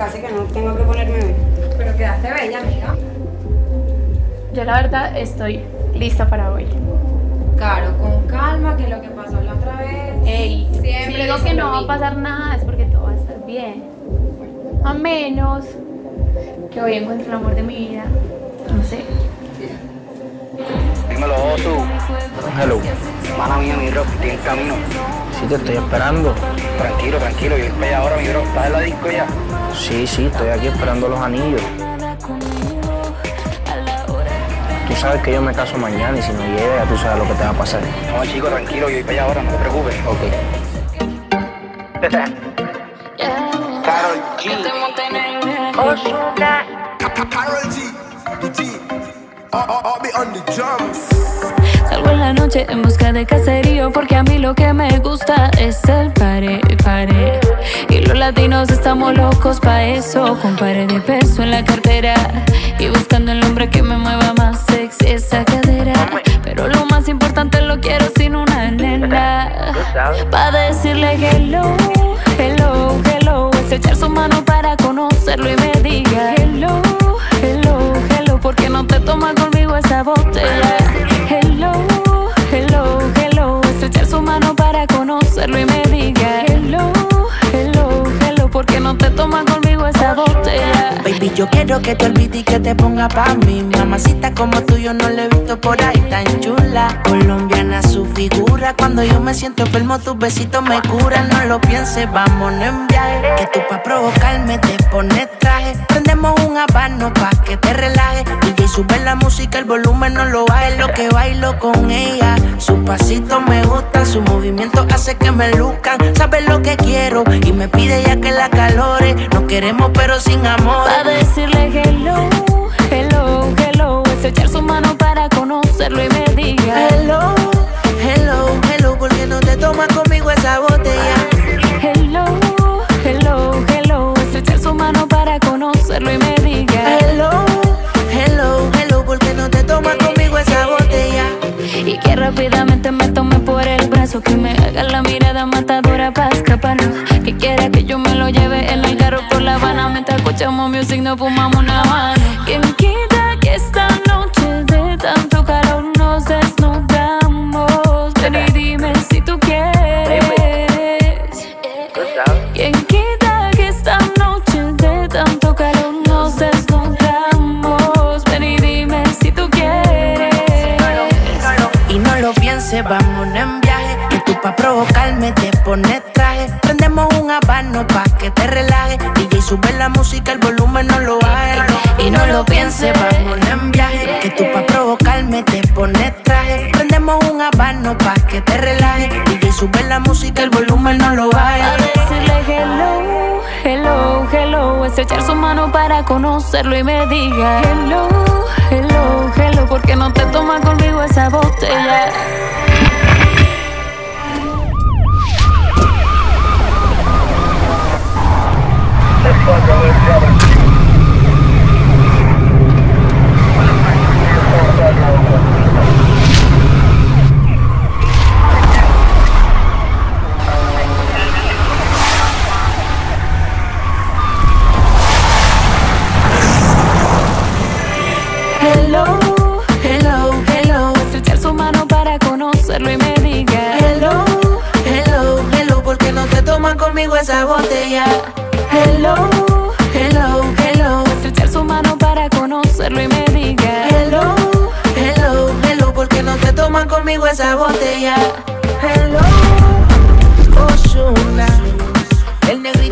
casi que no tengo que ponerme hoy. Pero quedaste bella, amiga. Yo la verdad estoy lista para hoy. Claro, con calma, que lo que pasó la otra vez. Ey, Siempre si digo que no va a pasar nada es porque todo va a estar bien. A menos que hoy encuentre el amor de mi vida. No sé. Dímelo, Osu. Hello. Mala mía, mi bro, estoy en camino. Sí, te estoy esperando. Tranquilo, tranquilo, yo estoy ahora, mi bro. ¿Estás en la disco ya? Sí, sí, estoy aquí esperando los anillos. Tú sabes que yo me caso mañana y si no llega, ya tú sabes lo que te va a pasar. No, chico, tranquilo, yo voy para allá ahora, no te preocupes. Ok. Carol G. Carol G, G. I'll, I'll, I'll be on the drums. Salgo en la noche en busca de caserío porque a mí lo que me gusta es el pare, pare. Y latinos estamos locos pa' eso, con pare de peso en la cartera. Y buscando el hombre que me mueva más sexy esa cadera. Pero lo más importante lo quiero sin una nena. Pa' decirle hello, hello, hello. Echar su mano para conocerlo y me diga hello, hello, hello. ¿Por qué no te tomas conmigo esa botella? Hello, hello, hello. Echar su mano para conocerlo y me yo quiero que te olvides y que te ponga pa' mí. Mamacita como tú yo no la he visto por ahí tan chula. Colombiana su figura. Cuando yo me siento enfermo, tus besitos me curan. No lo pienses, vámonos en viaje. Que tú pa' provocarme te pones traje. Prendemos un habano pa' que te relajes. DJ sube la música, el volumen no lo baje. Lo que bailo con ella. Sus pasitos me gustan, su movimiento hace que me luzcan. Sabes lo que quiero y me pide ya que la calore. Queremos pero sin amor. Pa' decirle hello, hello, hello. Es echar su mano para conocerlo y me diga Hello, hello, hello, ¿por qué no te tomas conmigo esa botella? hello, hello, hello. Es echar su mano para conocerlo y me diga Hello, hello, hello, ¿por qué no te tomas conmigo esa botella? Y que rápidamente me tome por el brazo Que me haga la mirada matadora para escaparnos Que quiera que yo me lo lleve en por La Habana Mientras escuchamos music nos fumamos una mano Quien quita que esta noche de tanto calor nos desnudamos Ven y dime si tú quieres Quien quita que esta noche de tanto calor nos desnudamos Ven y dime si tú quieres Y no lo pienses, vámonos en viaje. Que tú pa' provocarme te pones traje. Prendemos un habano pa' que te relajes. Sube la música, el volumen no lo baje. Y no lo pienses, vámonos en viaje. Que tú pa' provocarme te pones traje. Prendemos un habano pa' que te relajes. DJ sube la música, el volumen no lo A baje. decirle hello, hello, hello Es echar su mano para conocerlo y me diga Hello, hello, hello ¿Por qué no te tomas conmigo esa botella? esa botella. Hello, hello, hello. Estrechar su mano para conocerlo y me diga. Hello, hello, hello. Porque no te toman conmigo esa botella. Hello, Oshuna. El negrito